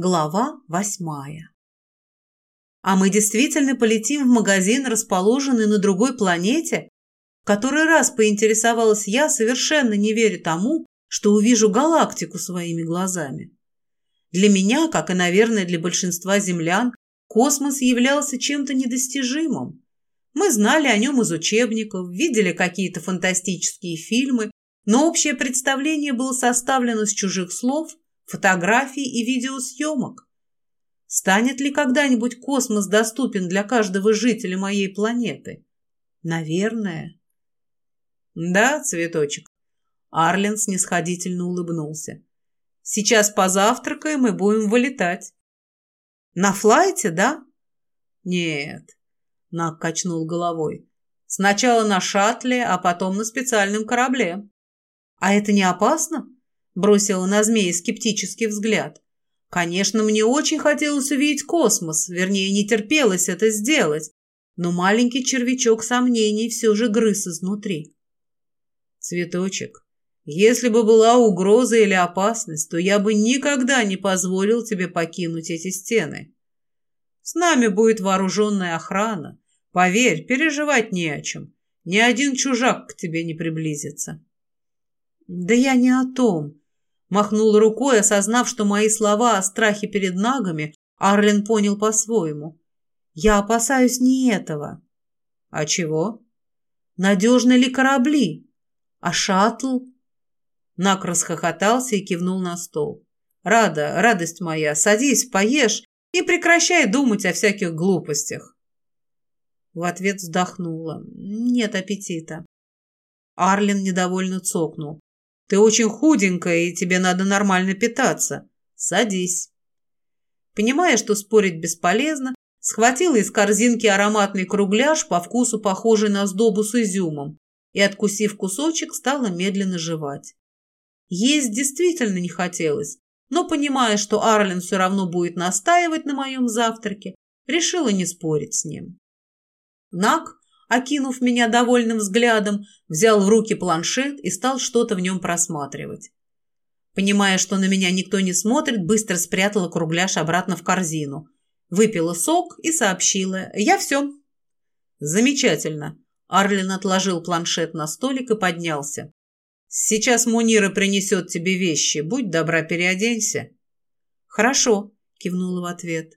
Глава восьмая. А мы действительно полетим в магазин, расположенный на другой планете? В который раз поинтересовалась я, совершенно не веря тому, что увижу галактику своими глазами. Для меня, как и, наверное, для большинства землян, космос являлся чем-то недостижимым. Мы знали о нем из учебников, видели какие-то фантастические фильмы, но общее представление было составлено с чужих слов – фотографий и видеосъемок. Станет ли когда-нибудь космос доступен для каждого жителя моей планеты? Наверное. Да, цветочек. Арлен снисходительно улыбнулся. Сейчас позавтракаем и будем вылетать. На флайте, да? Нет. Нак качнул головой. Сначала на шаттле, а потом на специальном корабле. А это не опасно? Бросила на змея скептический взгляд. Конечно, мне очень хотелось увидеть космос, вернее, не терпелось это сделать, но маленький червячок сомнений все же грыз изнутри. Цветочек, если бы была угроза или опасность, то я бы никогда не позволил тебе покинуть эти стены. С нами будет вооруженная охрана. Поверь, переживать не о чем. Ни один чужак к тебе не приблизится. Да я не о том. Махнул рукой, осознав, что мои слова о страхе перед нагами Арлен понял по-своему. «Я опасаюсь не этого». «А чего?» «Надежны ли корабли? А шаттл?» Нак расхохотался и кивнул на стол. «Рада, радость моя, садись, поешь и прекращай думать о всяких глупостях». В ответ вздохнула. «Нет аппетита». Арлен недовольно цокнул. Ты очень худенькая, и тебе надо нормально питаться. Садись». Понимая, что спорить бесполезно, схватила из корзинки ароматный кругляш, по вкусу похожий на сдобу с изюмом, и, откусив кусочек, стала медленно жевать. Есть действительно не хотелось, но, понимая, что Арлен все равно будет настаивать на моем завтраке, решила не спорить с ним. Нак окинув меня довольным взглядом, взял в руки планшет и стал что-то в нем просматривать. Понимая, что на меня никто не смотрит, быстро спрятала кругляш обратно в корзину. Выпила сок и сообщила «Я все». «Замечательно». Арлин отложил планшет на столик и поднялся. «Сейчас Мунира принесет тебе вещи. Будь добра, переоденься». «Хорошо», — кивнула в ответ.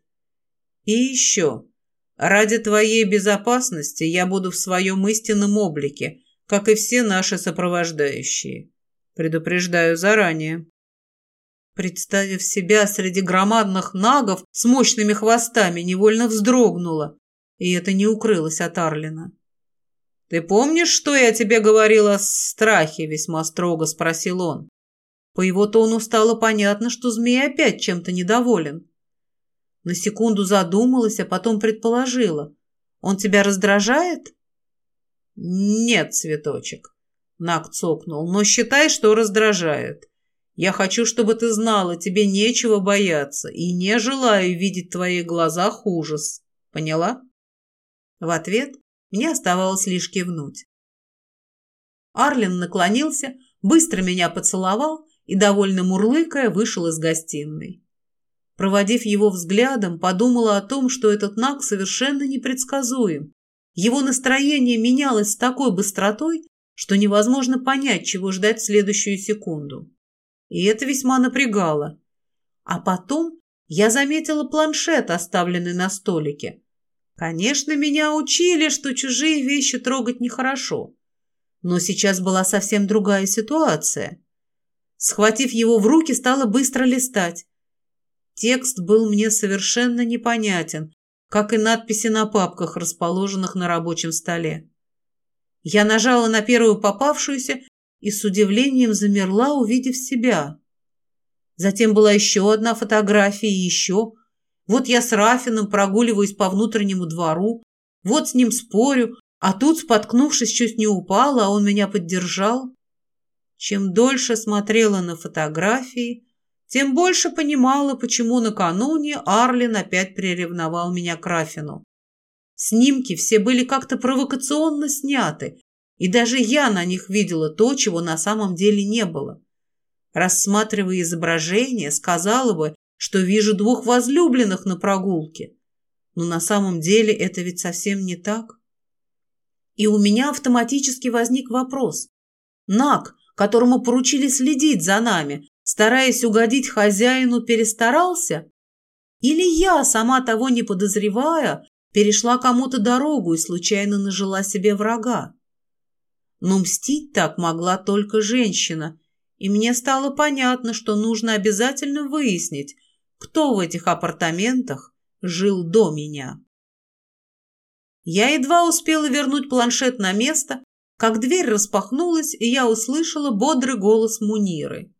«И еще. Ради твоей безопасности я буду в своем истинном облике, как и все наши сопровождающие. Предупреждаю заранее. Представив себя среди громадных нагов с мощными хвостами, невольно вздрогнула, и это не укрылось от Арлина. «Ты помнишь, что я тебе говорила о страхе?» — весьма строго спросил он. По его тону стало понятно, что змей опять чем-то недоволен. На секунду задумалась, а потом предположила. «Он тебя раздражает?» «Нет, цветочек», — Нак цокнул, «но считай, что раздражает. Я хочу, чтобы ты знала, тебе нечего бояться, и не желаю видеть в твоих глазах ужас. Поняла?» В ответ мне оставалось лишь кивнуть. Арлин наклонился, быстро меня поцеловал и, довольно мурлыкая, вышел из гостиной. Проводив его взглядом, подумала о том, что этот Наг совершенно непредсказуем. Его настроение менялось с такой быстротой, что невозможно понять, чего ждать в следующую секунду. И это весьма напрягало. А потом я заметила планшет, оставленный на столике. Конечно, меня учили, что чужие вещи трогать нехорошо. Но сейчас была совсем другая ситуация. Схватив его в руки, стала быстро листать. Текст был мне совершенно непонятен, как и надписи на папках, расположенных на рабочем столе. Я нажала на первую попавшуюся и с удивлением замерла, увидев себя. Затем была еще одна фотография и еще. Вот я с Рафином прогуливаюсь по внутреннему двору, вот с ним спорю, а тут, споткнувшись, чуть не упала, а он меня поддержал. Чем дольше смотрела на фотографии, тем больше понимала, почему накануне Арлин опять приревновал меня к Рафину. Снимки все были как-то провокационно сняты, и даже я на них видела то, чего на самом деле не было. Рассматривая изображение, сказала бы, что вижу двух возлюбленных на прогулке. Но на самом деле это ведь совсем не так. И у меня автоматически возник вопрос. Наг, которому поручили следить за нами, стараясь угодить хозяину, перестарался? Или я, сама того не подозревая, перешла кому-то дорогу и случайно нажила себе врага? Но мстить так могла только женщина, и мне стало понятно, что нужно обязательно выяснить, кто в этих апартаментах жил до меня. Я едва успела вернуть планшет на место, как дверь распахнулась, и я услышала бодрый голос Муниры.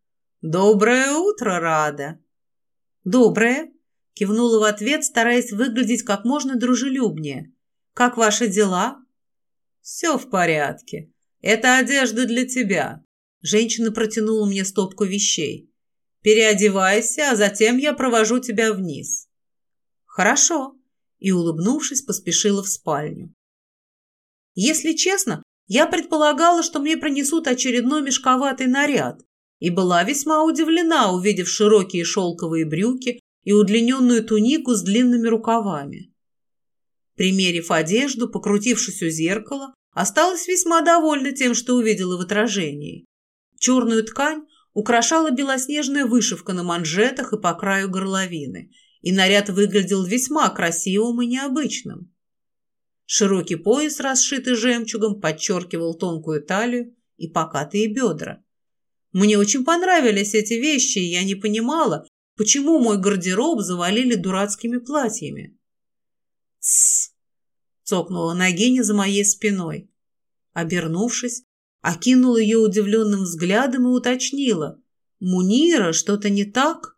«Доброе утро, Рада!» «Доброе!» — кивнула в ответ, стараясь выглядеть как можно дружелюбнее. «Как ваши дела?» «Все в порядке. Это одежда для тебя». Женщина протянула мне стопку вещей. «Переодевайся, а затем я провожу тебя вниз». «Хорошо», и, улыбнувшись, поспешила в спальню. Если честно, я предполагала, что мне принесут очередной мешковатый наряд, и была весьма удивлена, увидев широкие шелковые брюки и удлиненную тунику с длинными рукавами. Примерив одежду, покрутившись у зеркала, осталась весьма довольна тем, что увидела в отражении. Черную ткань украшала белоснежная вышивка на манжетах и по краю горловины, и наряд выглядел весьма красивым и необычным. Широкий пояс, расшитый жемчугом, подчеркивал тонкую талию и покатые бедра. Мне очень понравились эти вещи, и я не понимала, почему мой гардероб завалили дурацкими платьями. «Тссс!» — цокнула Нагиня за моей спиной. Обернувшись, окинула ее удивленным взглядом и уточнила. «Мунира, что-то не так?»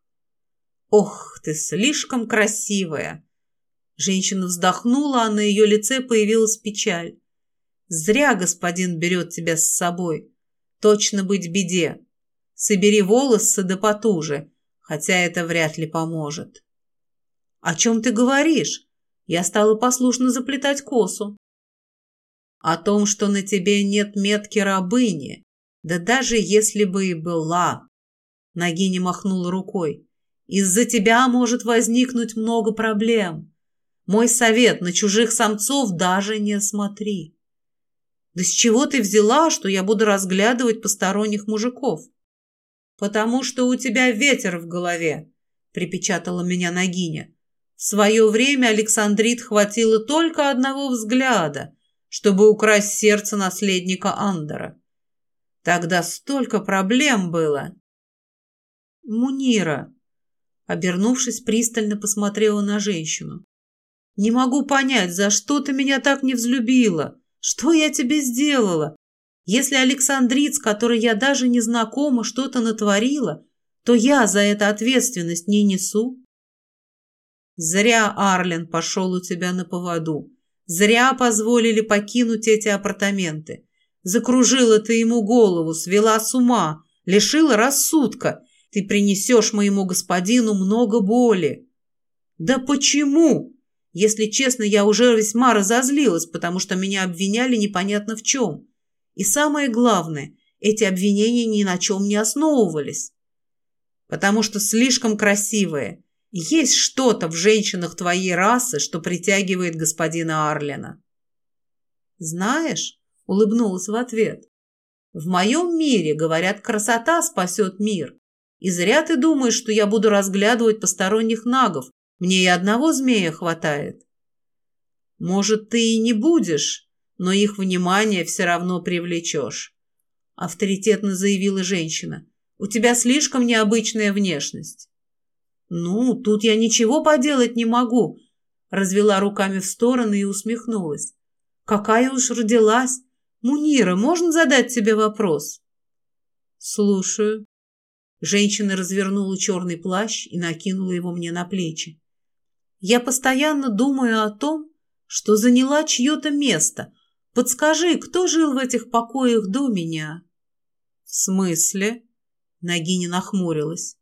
«Ох, ты слишком красивая!» Женщина вздохнула, а на ее лице появилась печаль. «Зря господин берет тебя с собой. Точно быть беде. Собери волосы да потуже, хотя это вряд ли поможет». «О чем ты говоришь?» Я стала послушно заплетать косу. «О том, что на тебе нет метки рабыни, да даже если бы и была». Нагиня махнула рукой. «Из-за тебя может возникнуть много проблем. Мой совет на чужих самцов даже не смотри». «Да с чего ты взяла, что я буду разглядывать посторонних мужиков?» «Потому что у тебя ветер в голове», — припечатала меня Нагиня. В свое время Александрит хватило только одного взгляда, чтобы украсть сердце наследника Андера. Тогда столько проблем было. Мунира, обернувшись, пристально посмотрела на женщину. «Не могу понять, за что ты меня так не взлюбила? Что я тебе сделала? Если Александрит, с которой я даже не знакома, что-то натворила, то я за это ответственность не несу. Зря Арлен пошел у тебя на поводу. Зря позволили покинуть эти апартаменты. Закружила ты ему голову, свела с ума, лишила рассудка. Ты принесешь моему господину много боли. Да почему? Если честно, я уже весьма разозлилась, потому что меня обвиняли непонятно в чем. И самое главное, эти обвинения ни на чем не основывались. Потому что слишком красивые. Есть что-то в женщинах твоей расы, что притягивает господина Арлина. Знаешь, улыбнулась в ответ, в моем мире, говорят, красота спасет мир. И зря ты думаешь, что я буду разглядывать посторонних нагов. Мне и одного змея хватает. Может, ты и не будешь, но их внимание все равно привлечешь», — авторитетно заявила женщина. «У тебя слишком необычная внешность». «Ну, тут я ничего поделать не могу», — развела руками в стороны и усмехнулась. «Какая уж родилась! Мунира, можно задать тебе вопрос?» «Слушаю». Женщина развернула черный плащ и накинула его мне на плечи. «Я постоянно думаю о том, что заняла чье-то место, Подскажи, кто жил в этих покоях до меня?» «В смысле?» Нагиня нахмурилась.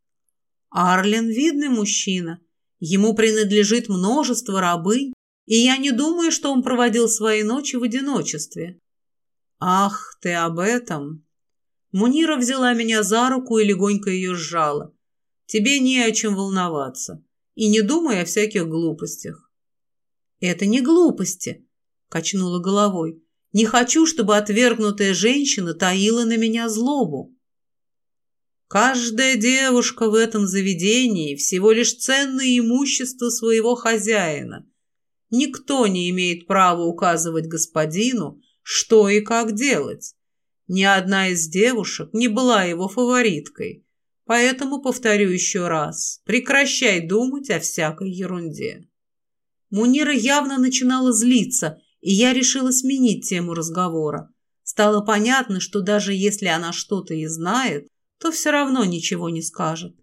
«Арлен видный мужчина. Ему принадлежит множество рабынь, и я не думаю, что он проводил свои ночи в одиночестве». «Ах, ты об этом!» Мунира взяла меня за руку и легонько ее сжала. Тебе не о чем волноваться. И не думай о всяких глупостях. Это не глупости, качнула головой. Не хочу, чтобы отвергнутая женщина таила на меня злобу. Каждая девушка в этом заведении всего лишь ценное имущество своего хозяина. Никто не имеет права указывать господину, что и как делать. Ни одна из девушек не была его фавориткой. Поэтому повторю еще раз, прекращай думать о всякой ерунде. Мунира явно начинала злиться, и я решила сменить тему разговора. Стало понятно, что даже если она что-то и знает, то все равно ничего не скажет.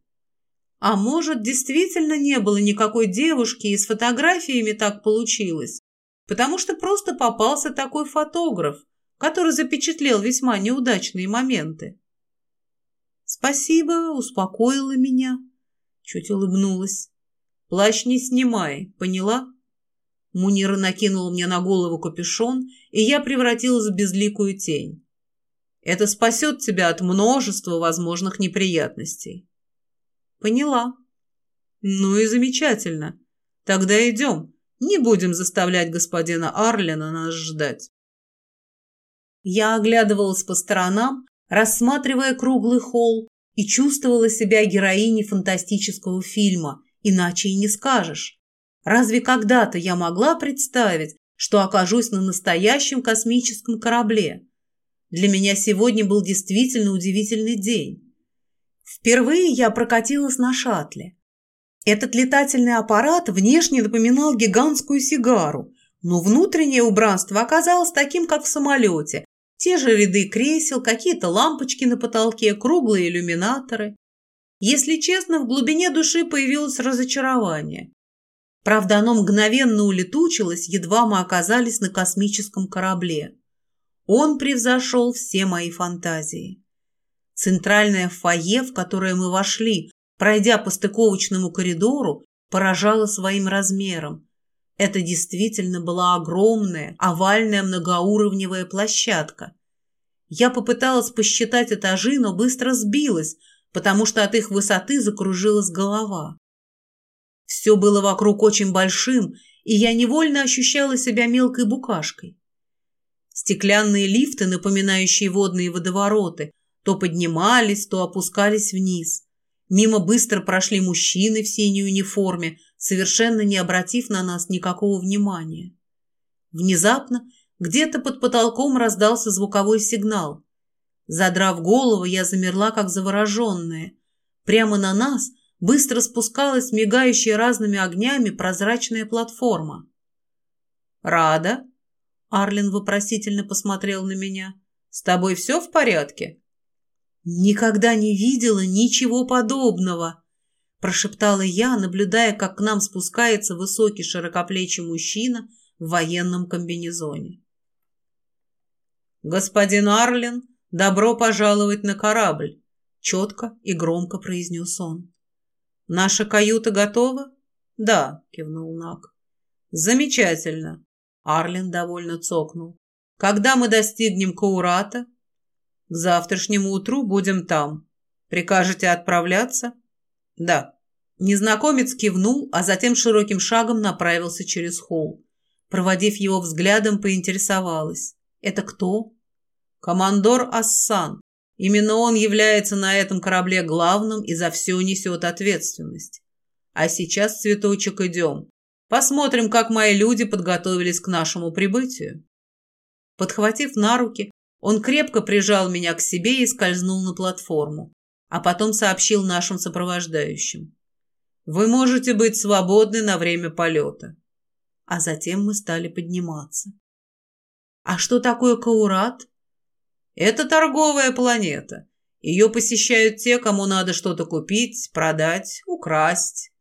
А может, действительно не было никакой девушки, и с фотографиями так получилось, потому что просто попался такой фотограф, который запечатлел весьма неудачные моменты. «Спасибо, успокоила меня», — чуть улыбнулась. «Плащ не снимай, поняла?» Мунира накинула мне на голову капюшон, и я превратилась в безликую тень. «Это спасет тебя от множества возможных неприятностей». «Поняла». «Ну и замечательно. Тогда идем. Не будем заставлять господина Арлина нас ждать». Я оглядывалась по сторонам, рассматривая круглый холл, и чувствовала себя героиней фантастического фильма, иначе и не скажешь. Разве когда-то я могла представить, что окажусь на настоящем космическом корабле? Для меня сегодня был действительно удивительный день. Впервые я прокатилась на шаттле. Этот летательный аппарат внешне напоминал гигантскую сигару, но внутреннее убранство оказалось таким, как в самолете, те же ряды кресел, какие-то лампочки на потолке, круглые иллюминаторы. Если честно, в глубине души появилось разочарование. Правда, оно мгновенно улетучилось, едва мы оказались на космическом корабле. Он превзошел все мои фантазии. Центральное фойе, в которое мы вошли, пройдя по стыковочному коридору, поражало своим размером. Это действительно была огромная, овальная многоуровневая площадка. Я попыталась посчитать этажи, но быстро сбилась, потому что от их высоты закружилась голова. Все было вокруг очень большим, и я невольно ощущала себя мелкой букашкой. Стеклянные лифты, напоминающие водные водовороты, то поднимались, то опускались вниз. Мимо быстро прошли мужчины в синей униформе, совершенно не обратив на нас никакого внимания. Внезапно где-то под потолком раздался звуковой сигнал. Задрав голову, я замерла, как завороженная. Прямо на нас быстро спускалась мигающая разными огнями прозрачная платформа. «Рада?» Арлин вопросительно посмотрел на меня. «С тобой все в порядке?» «Никогда не видела ничего подобного!» Прошептала я, наблюдая, как к нам спускается высокий широкоплечий мужчина в военном комбинезоне. «Господин Арлин, добро пожаловать на корабль!» Четко и громко произнес он. «Наша каюта готова?» «Да», — кивнул Нак. «Замечательно!» Арлин довольно цокнул. «Когда мы достигнем Каурата?» «К завтрашнему утру будем там. Прикажете отправляться?» «Да». Незнакомец кивнул, а затем широким шагом направился через холл. Проводив его взглядом, поинтересовалась. «Это кто?» «Командор Ассан. Именно он является на этом корабле главным и за все несет ответственность. А сейчас, цветочек, идем. Посмотрим, как мои люди подготовились к нашему прибытию». Подхватив на руки, он крепко прижал меня к себе и скользнул на платформу а потом сообщил нашим сопровождающим. «Вы можете быть свободны на время полета». А затем мы стали подниматься. «А что такое Каурат?» «Это торговая планета. Ее посещают те, кому надо что-то купить, продать, украсть.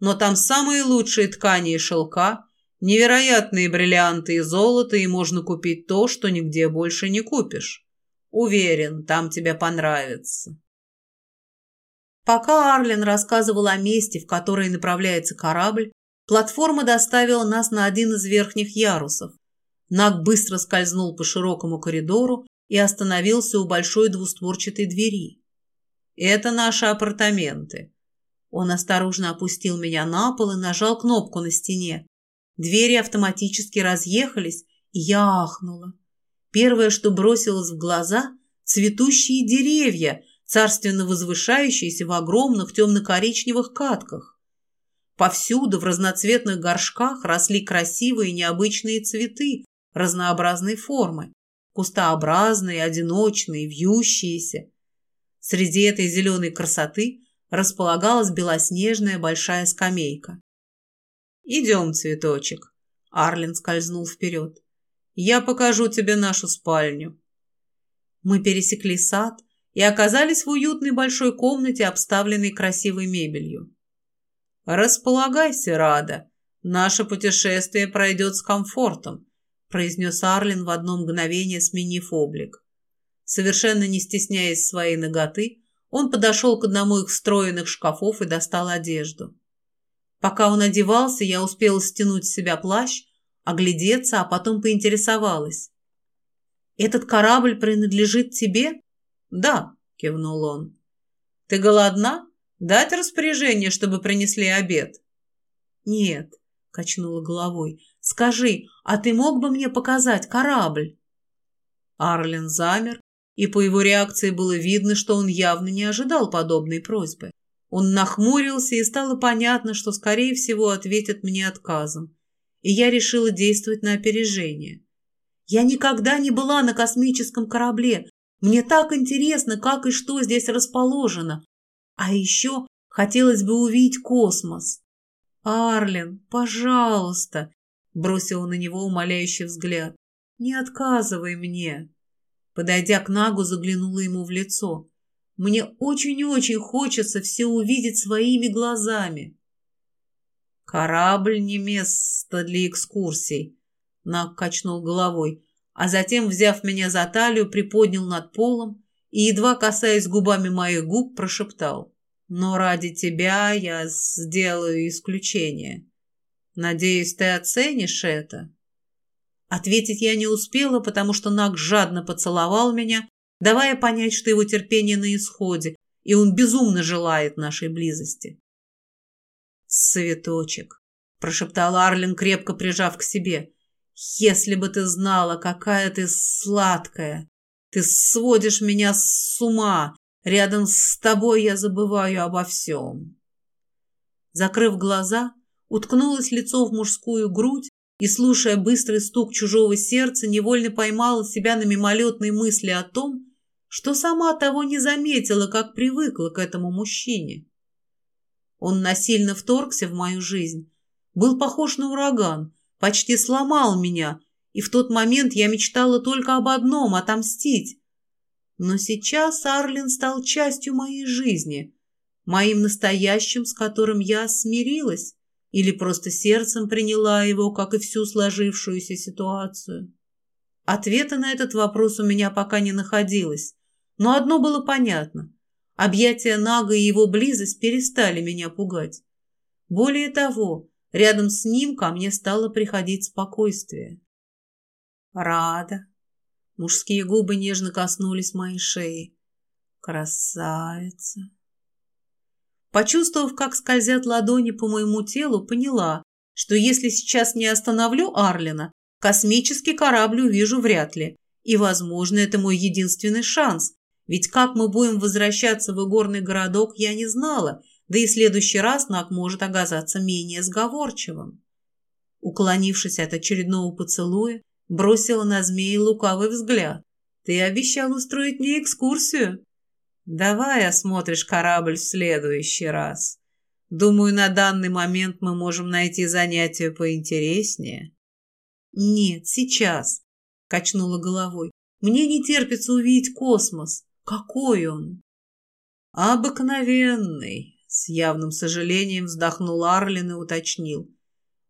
Но там самые лучшие ткани и шелка, невероятные бриллианты и золото, и можно купить то, что нигде больше не купишь. Уверен, там тебе понравится». Пока Арлен рассказывал о месте, в которое направляется корабль, платформа доставила нас на один из верхних ярусов. Наг быстро скользнул по широкому коридору и остановился у большой двустворчатой двери. «Это наши апартаменты. Он осторожно опустил меня на пол и нажал кнопку на стене. Двери автоматически разъехались, и я ахнула. Первое, что бросилось в глаза – цветущие деревья, царственно возвышающиеся в огромных темно-коричневых катках. Повсюду в разноцветных горшках росли красивые необычные цветы разнообразной формы, кустообразные, одиночные, вьющиеся. Среди этой зеленой красоты располагалась белоснежная большая скамейка. «Идем, цветочек», — Арлин скользнул вперед. «Я покажу тебе нашу спальню». Мы пересекли сад и оказались в уютной большой комнате, обставленной красивой мебелью. «Располагайся, Рада. Наше путешествие пройдет с комфортом», произнес Арлин в одно мгновение, сменив облик. Совершенно не стесняясь своей ноготы, он подошел к одному из встроенных шкафов и достал одежду. Пока он одевался, я успела стянуть с себя плащ, оглядеться, а потом поинтересовалась. «Этот корабль принадлежит тебе?» «Да», — кивнул он. «Ты голодна? Дать распоряжение, чтобы принесли обед?» «Нет», — качнула головой. «Скажи, а ты мог бы мне показать корабль?» Арлен замер, и по его реакции было видно, что он явно не ожидал подобной просьбы. Он нахмурился, и стало понятно, что, скорее всего, ответит мне отказом. И я решила действовать на опережение. Я никогда не была на космическом корабле. Мне так интересно, как и что здесь расположено. А еще хотелось бы увидеть космос. «Арлен, пожалуйста!» — бросила на него умоляющий взгляд. «Не отказывай мне!» Подойдя к Нагу, заглянула ему в лицо. Мне очень-очень хочется все увидеть своими глазами. Корабль не место для экскурсий, Наг качнул головой, а затем, взяв меня за талию, приподнял над полом и, едва касаясь губами моих губ, прошептал. Но ради тебя я сделаю исключение. Надеюсь, ты оценишь это. Ответить я не успела, потому что Наг жадно поцеловал меня давая понять, что его терпение на исходе, и он безумно желает нашей близости. «Цветочек», — прошептал Арлин, крепко прижав к себе, — «если бы ты знала, какая ты сладкая! Ты сводишь меня с ума! Рядом с тобой я забываю обо всем!» Закрыв глаза, уткнулась лицо в мужскую грудь и, слушая быстрый стук чужого сердца, невольно поймала себя на мимолетной мысли о том, что сама того не заметила, как привыкла к этому мужчине. Он насильно вторгся в мою жизнь, был похож на ураган, почти сломал меня, и в тот момент я мечтала только об одном — отомстить. Но сейчас Арлин стал частью моей жизни, моим настоящим, с которым я смирилась или просто сердцем приняла его, как и всю сложившуюся ситуацию. Ответа на этот вопрос у меня пока не находилось, но одно было понятно. Объятия Нага и его близость перестали меня пугать. Более того, рядом с ним ко мне стало приходить спокойствие. Рада. Мужские губы нежно коснулись моей шеи. Красавица. Почувствовав, как скользят ладони по моему телу, поняла, что если сейчас не остановлю Арлина, космический корабль увижу вряд ли. И, возможно, это мой единственный шанс, ведь как мы будем возвращаться в игорный городок, я не знала, да и в следующий раз Нак может оказаться менее сговорчивым. Уклонившись от очередного поцелуя, бросила на змеи лукавый взгляд. «Ты обещал устроить мне экскурсию?» «Давай осмотришь корабль в следующий раз. Думаю, на данный момент мы можем найти занятие поинтереснее». «Нет, сейчас», — качнула головой. «Мне не терпится увидеть космос. Какой он? Обыкновенный, с явным сожалением вздохнул Арлин и уточнил.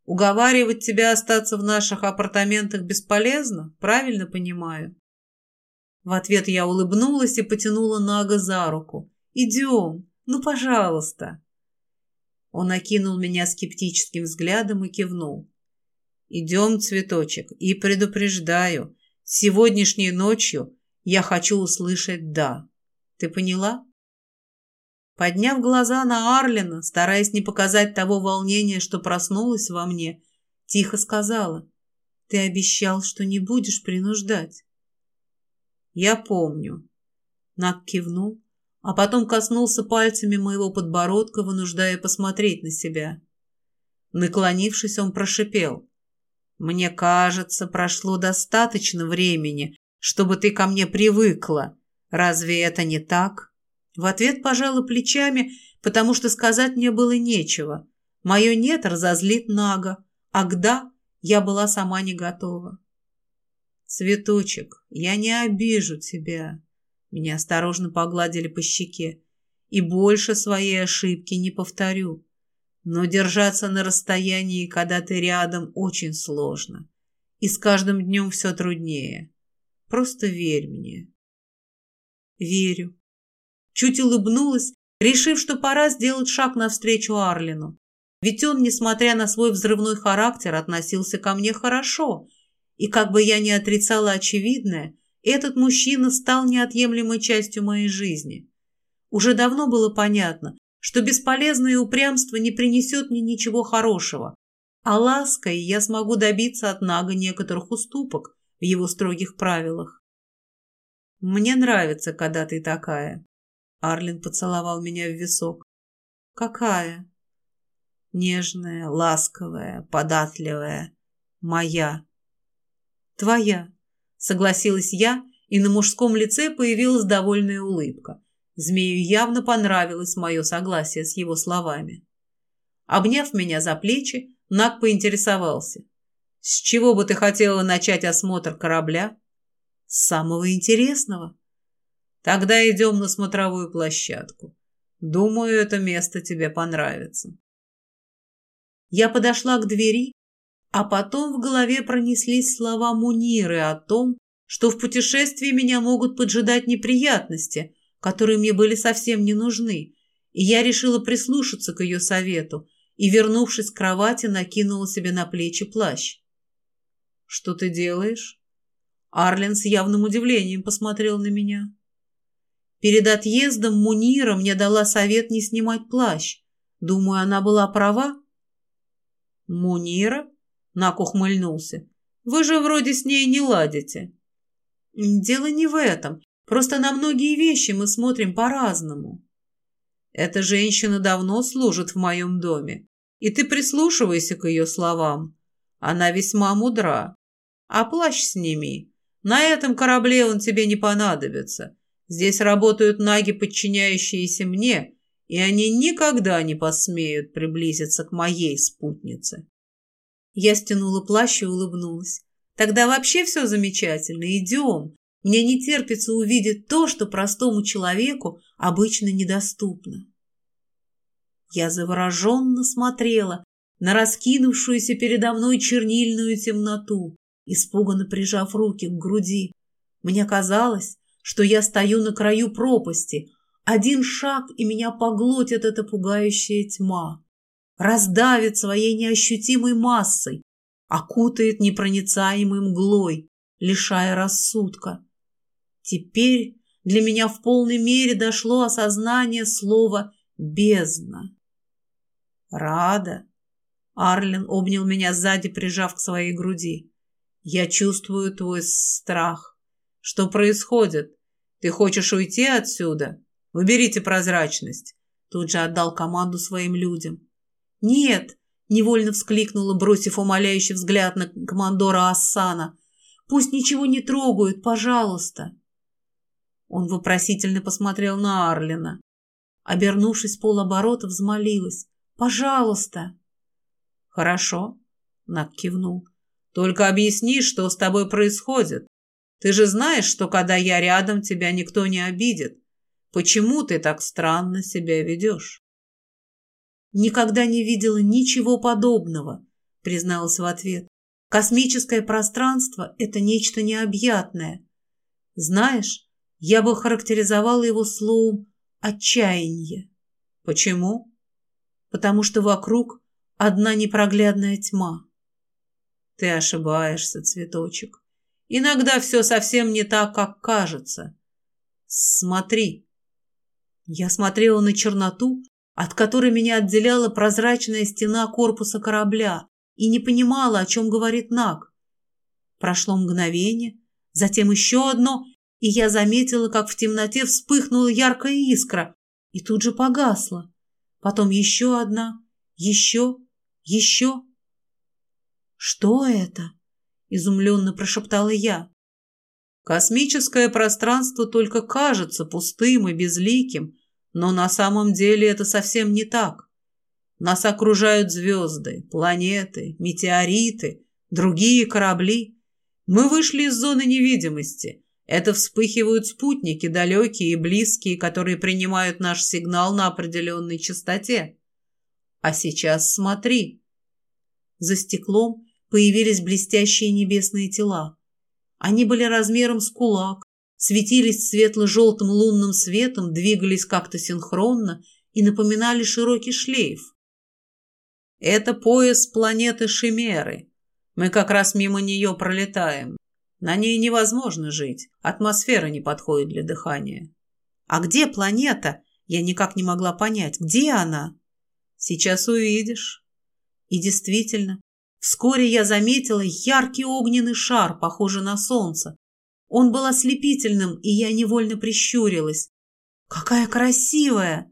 Уговаривать тебя остаться в наших апартаментах бесполезно, правильно понимаю? В ответ я улыбнулась и потянула Нага за руку. «Идем, ну, пожалуйста!» Он окинул меня скептическим взглядом и кивнул. «Идем, цветочек, и предупреждаю, сегодняшней ночью я хочу услышать «да». Ты поняла? Подняв глаза на Арлина, стараясь не показать того волнения, что проснулось во мне, тихо сказала, «Ты обещал, что не будешь принуждать». «Я помню». Нак кивнул, а потом коснулся пальцами моего подбородка, вынуждая посмотреть на себя. Наклонившись, он прошипел. «Мне кажется, прошло достаточно времени, чтобы ты ко мне привыкла. Разве это не так?» В ответ пожала плечами, потому что сказать мне было нечего. Мое «нет» разозлит Нага, а к я была сама не готова. «Цветочек, я не обижу тебя», — меня осторожно погладили по щеке, «и больше своей ошибки не повторю. Но держаться на расстоянии, когда ты рядом, очень сложно. И с каждым днем все труднее. Просто верь мне». «Верю», Чуть улыбнулась, решив, что пора сделать шаг навстречу Арлину. Ведь он, несмотря на свой взрывной характер, относился ко мне хорошо. И как бы я ни отрицала очевидное, этот мужчина стал неотъемлемой частью моей жизни. Уже давно было понятно, что бесполезное упрямство не принесет мне ничего хорошего, а лаской я смогу добиться от Нага некоторых уступок в его строгих правилах. «Мне нравится, когда ты такая», Арлин поцеловал меня в висок. «Какая?» «Нежная, ласковая, податливая. Моя». «Твоя», — согласилась я, и на мужском лице появилась довольная улыбка. Змею явно понравилось мое согласие с его словами. Обняв меня за плечи, Нак поинтересовался. «С чего бы ты хотела начать осмотр корабля?» «С самого интересного», Тогда идем на смотровую площадку. Думаю, это место тебе понравится. Я подошла к двери, а потом в голове пронеслись слова Муниры о том, что в путешествии меня могут поджидать неприятности, которые мне были совсем не нужны, и я решила прислушаться к ее совету и, вернувшись к кровати, накинула себе на плечи плащ. «Что ты делаешь?» Арлен с явным удивлением посмотрел на меня. Перед отъездом Мунира мне дала совет не снимать плащ. Думаю, она была права. Мунира? Нак ухмыльнулся. Вы же вроде с ней не ладите. Дело не в этом. Просто на многие вещи мы смотрим по-разному. Эта женщина давно служит в моем доме, и ты прислушивайся к ее словам. Она весьма мудра. А плащ сними. На этом корабле он тебе не понадобится. Здесь работают наги, подчиняющиеся мне, и они никогда не посмеют приблизиться к моей спутнице. Я стянула плащ и улыбнулась. Тогда вообще все замечательно, идем. Мне не терпится увидеть то, что простому человеку обычно недоступно. Я завороженно смотрела на раскинувшуюся передо мной чернильную темноту, испуганно прижав руки к груди. Мне казалось, что я стою на краю пропасти. Один шаг, и меня поглотит эта пугающая тьма. Раздавит своей неощутимой массой, окутает непроницаемой мглой, лишая рассудка. Теперь для меня в полной мере дошло осознание слова «бездна». «Рада!» Арлен обнял меня сзади, прижав к своей груди. «Я чувствую твой страх. Что происходит? Ты хочешь уйти отсюда? Уберите прозрачность. Тут же отдал команду своим людям. Нет, невольно вскликнула, бросив умоляющий взгляд на командора Ассана. Пусть ничего не трогают, пожалуйста. Он вопросительно посмотрел на Арлина. Обернувшись полоборота, взмолилась. «Пожалуйста!» «Хорошо», — Нак кивнул. «Только объясни, что с тобой происходит. Ты же знаешь, что когда я рядом, тебя никто не обидит. Почему ты так странно себя ведешь?» «Никогда не видела ничего подобного», — призналась в ответ. «Космическое пространство — это нечто необъятное. Знаешь, я бы характеризовала его словом «отчаяние». Почему? Потому что вокруг одна непроглядная тьма. Ты ошибаешься, цветочек. Иногда все совсем не так, как кажется. Смотри. Я смотрела на черноту, от которой меня отделяла прозрачная стена корпуса корабля, и не понимала, о чем говорит Наг. Прошло мгновение, затем еще одно, и я заметила, как в темноте вспыхнула яркая искра и тут же погасла. Потом еще одна, еще, еще. «Что это?» — изумленно прошептала я. Космическое пространство только кажется пустым и безликим, но на самом деле это совсем не так. Нас окружают звезды, планеты, метеориты, другие корабли. Мы вышли из зоны невидимости. Это вспыхивают спутники, далекие и близкие, которые принимают наш сигнал на определенной частоте. А сейчас смотри. За стеклом появились блестящие небесные тела. Они были размером с кулак, светились светло-желтым лунным светом, двигались как-то синхронно и напоминали широкий шлейф. Это пояс планеты Шимеры. Мы как раз мимо нее пролетаем. На ней невозможно жить, атмосфера не подходит для дыхания. А где планета? Я никак не могла понять, где она? Сейчас увидишь. И действительно, Вскоре я заметила яркий огненный шар, похожий на солнце. Он был ослепительным, и я невольно прищурилась. «Какая красивая!»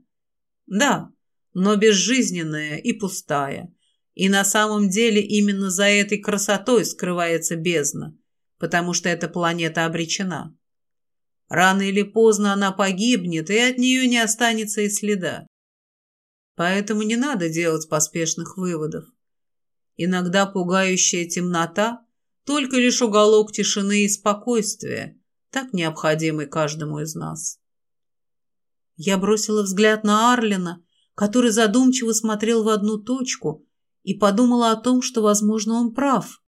«Да, но безжизненная и пустая. И на самом деле именно за этой красотой скрывается бездна, потому что эта планета обречена. Рано или поздно она погибнет, и от нее не останется и следа. Поэтому не надо делать поспешных выводов. Иногда пугающая темнота — только лишь уголок тишины и спокойствия, так необходимый каждому из нас. Я бросила взгляд на Арлина, который задумчиво смотрел в одну точку, и подумала о том, что, возможно, он прав.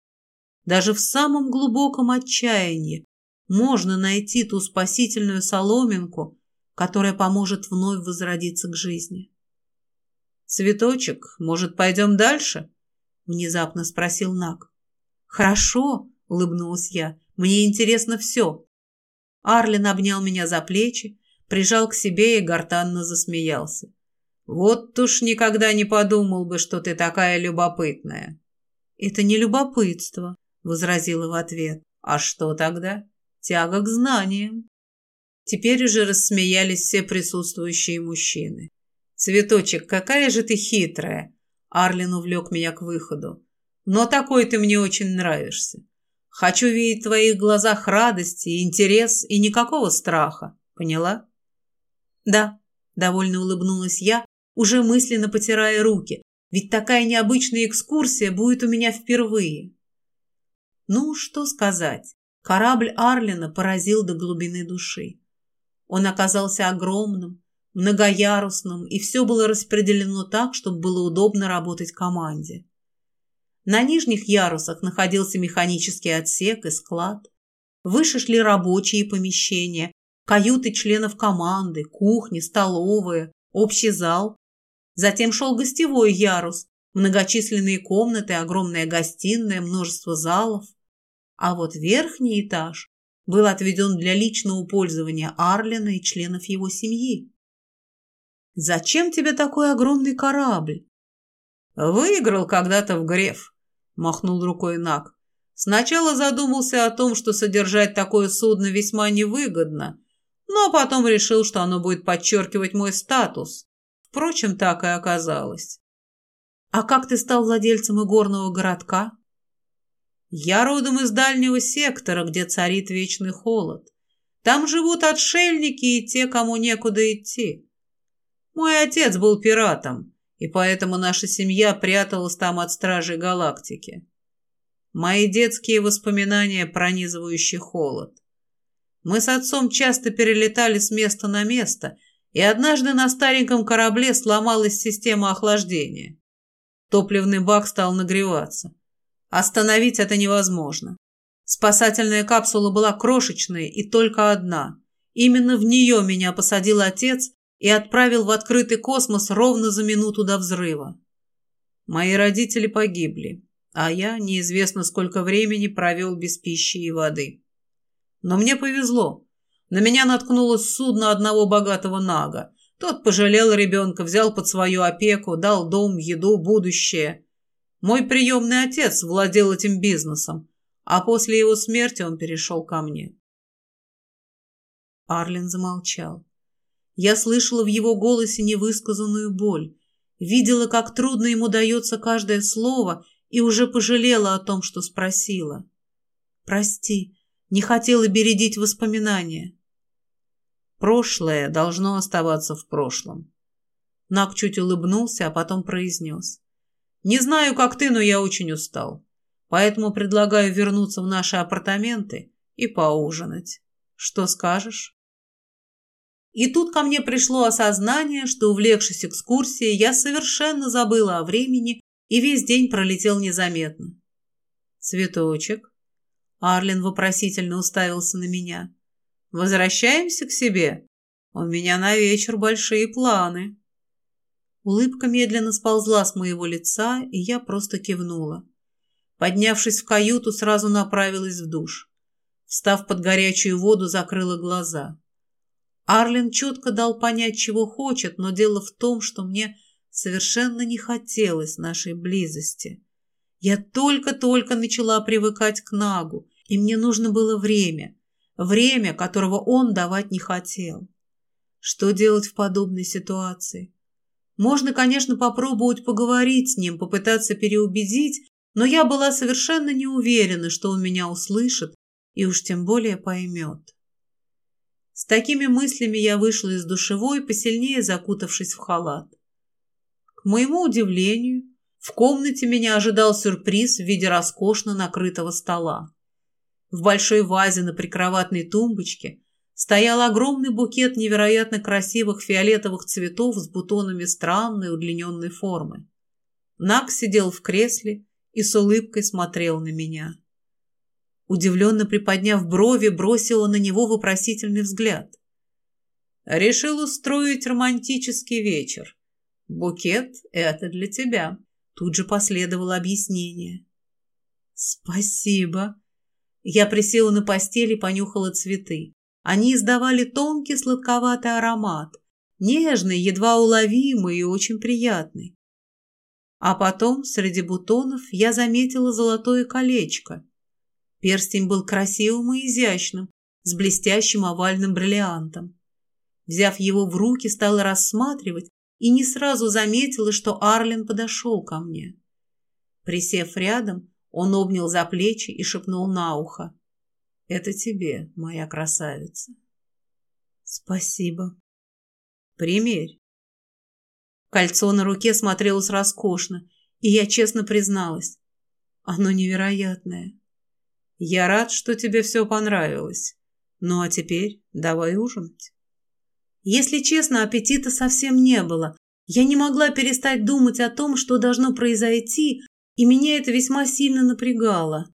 Даже в самом глубоком отчаянии можно найти ту спасительную соломинку, которая поможет вновь возродиться к жизни. «Цветочек, может, пойдем дальше?» — внезапно спросил Нак. «Хорошо», — улыбнулась я, — «мне интересно все». Арлин обнял меня за плечи, прижал к себе и гортанно засмеялся. «Вот уж никогда не подумал бы, что ты такая любопытная». «Это не любопытство», — возразила в ответ. «А что тогда?» «Тяга к знаниям». Теперь уже рассмеялись все присутствующие мужчины. «Цветочек, какая же ты хитрая!» Арлин увлек меня к выходу. «Но такой ты мне очень нравишься. Хочу видеть в твоих глазах радость и интерес, и никакого страха. Поняла?» «Да», — довольно улыбнулась я, уже мысленно потирая руки, ведь такая необычная экскурсия будет у меня впервые. Ну, что сказать, корабль Арлина поразил до глубины души. Он оказался огромным, многоярусным, и все было распределено так, чтобы было удобно работать команде. На нижних ярусах находился механический отсек и склад. Выше шли рабочие помещения, каюты членов команды, кухни, столовые, общий зал. Затем шел гостевой ярус, многочисленные комнаты, огромная гостиная, множество залов. А вот верхний этаж был отведен для личного пользования Арлина и членов его семьи. Зачем тебе такой огромный корабль? Выиграл когда-то в Греф, махнул рукой Нак. Сначала задумался о том, что содержать такое судно весьма невыгодно, но потом решил, что оно будет подчеркивать мой статус. Впрочем, так и оказалось. А как ты стал владельцем игорного городка? Я родом из дальнего сектора, где царит вечный холод. Там живут отшельники и те, кому некуда идти. Мой отец был пиратом, и поэтому наша семья пряталась там от стражей галактики. Мои детские воспоминания, пронизывающий холод. Мы с отцом часто перелетали с места на место, и однажды на стареньком корабле сломалась система охлаждения. Топливный бак стал нагреваться. Остановить это невозможно. Спасательная капсула была крошечная и только одна. Именно в нее меня посадил отец, и отправил в открытый космос ровно за минуту до взрыва. Мои родители погибли, а я неизвестно сколько времени провел без пищи и воды. Но мне повезло. На меня наткнулось судно одного богатого нага. Тот пожалел ребенка, взял под свою опеку, дал дом, еду, будущее. Мой приемный отец владел этим бизнесом, а после его смерти он перешел ко мне. Арлин замолчал. Я слышала в его голосе невысказанную боль, видела, как трудно ему дается каждое слово и уже пожалела о том, что спросила. «Прости, не хотела бередить воспоминания». «Прошлое должно оставаться в прошлом». Нак чуть улыбнулся, а потом произнес. «Не знаю, как ты, но я очень устал, поэтому предлагаю вернуться в наши апартаменты и поужинать. Что скажешь?» И тут ко мне пришло осознание, что, увлекшись экскурсией, я совершенно забыла о времени и весь день пролетел незаметно. «Цветочек?» Арлин вопросительно уставился на меня. «Возвращаемся к себе? У меня на вечер большие планы». Улыбка медленно сползла с моего лица, и я просто кивнула. Поднявшись в каюту, сразу направилась в душ. Встав под горячую воду, закрыла глаза. Арлин четко дал понять, чего хочет, но дело в том, что мне совершенно не хотелось нашей близости. Я только-только начала привыкать к Нагу, и мне нужно было время, время, которого он давать не хотел. Что делать в подобной ситуации? Можно, конечно, попробовать поговорить с ним, попытаться переубедить, но я была совершенно не уверена, что он меня услышит и уж тем более поймет. С такими мыслями я вышла из душевой, посильнее закутавшись в халат. К моему удивлению, в комнате меня ожидал сюрприз в виде роскошно накрытого стола. В большой вазе на прикроватной тумбочке стоял огромный букет невероятно красивых фиолетовых цветов с бутонами странной удлиненной формы. Нак сидел в кресле и с улыбкой смотрел на меня. Удивленно приподняв брови, бросила на него вопросительный взгляд. «Решил устроить романтический вечер. Букет — это для тебя». Тут же последовало объяснение. «Спасибо». Я присела на постели и понюхала цветы. Они издавали тонкий сладковатый аромат, нежный, едва уловимый и очень приятный. А потом среди бутонов я заметила золотое колечко — Перстень был красивым и изящным, с блестящим овальным бриллиантом. Взяв его в руки, стала рассматривать и не сразу заметила, что Арлин подошел ко мне. Присев рядом, он обнял за плечи и шепнул на ухо. «Это тебе, моя красавица». «Спасибо». «Примерь». Кольцо на руке смотрелось роскошно, и я честно призналась. Оно невероятное. Я рад, что тебе все понравилось. Ну а теперь давай ужинать. Если честно, аппетита совсем не было. Я не могла перестать думать о том, что должно произойти, и меня это весьма сильно напрягало.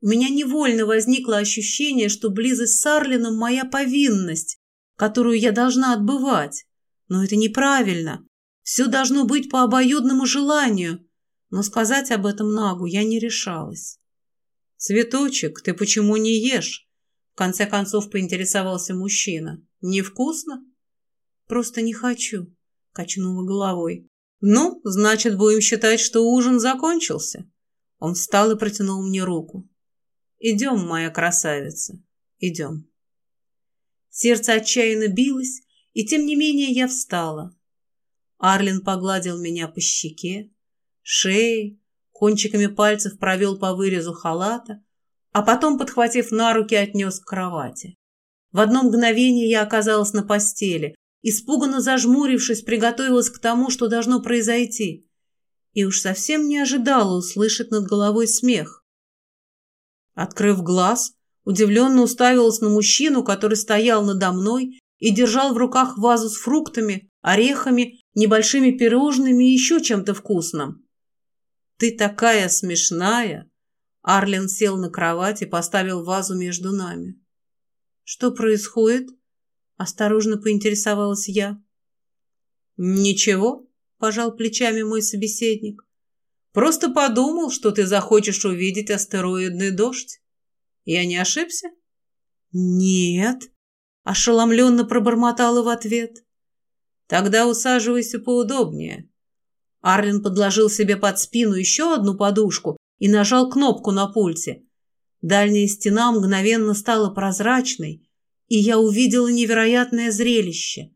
У меня невольно возникло ощущение, что близость с Арлином – моя повинность, которую я должна отбывать. Но это неправильно. Все должно быть по обоюдному желанию. Но сказать об этом Нагу я не решалась. «Цветочек, ты почему не ешь?» В конце концов поинтересовался мужчина. «Невкусно?» «Просто не хочу», — качнула головой. «Ну, значит, будем считать, что ужин закончился». Он встал и протянул мне руку. «Идем, моя красавица, идем». Сердце отчаянно билось, и тем не менее я встала. Арлин погладил меня по щеке, шее, кончиками пальцев провел по вырезу халата, а потом, подхватив на руки, отнес к кровати. В одно мгновение я оказалась на постели, испуганно зажмурившись, приготовилась к тому, что должно произойти, и уж совсем не ожидала услышать над головой смех. Открыв глаз, удивленно уставилась на мужчину, который стоял надо мной и держал в руках вазу с фруктами, орехами, небольшими пирожными и еще чем-то вкусным. «Ты такая смешная!» Арлен сел на кровать и поставил вазу между нами. «Что происходит?» – осторожно поинтересовалась я. «Ничего», – пожал плечами мой собеседник. «Просто подумал, что ты захочешь увидеть астероидный дождь. Я не ошибся?» «Нет», – ошеломленно пробормотала в ответ. Тогда усаживайся поудобнее. Арлин подложил себе под спину еще одну подушку и нажал кнопку на пульте. Дальняя стена мгновенно стала прозрачной, и я увидела невероятное зрелище.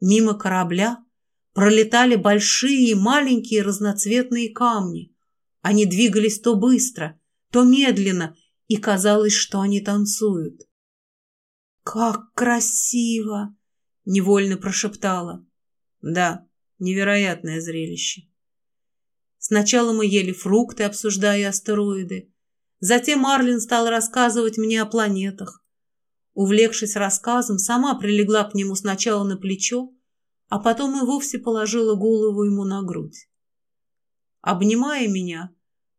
Мимо корабля пролетали большие и маленькие разноцветные камни. Они двигались то быстро, то медленно, и казалось, что они танцуют. «Как красиво!» — невольно прошептала. «Да, невероятное зрелище». Сначала мы ели фрукты, обсуждая астероиды. Затем Марлин стал рассказывать мне о планетах. Увлекшись рассказом, сама прилегла к нему сначала на плечо, а потом и вовсе положила голову ему на грудь. Обнимая меня,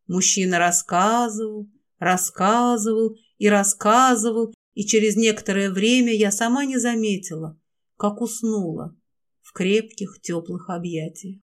мужчина рассказывал, рассказывал и рассказывал, и через некоторое время я сама не заметила, как уснула крепких теплых объятиях.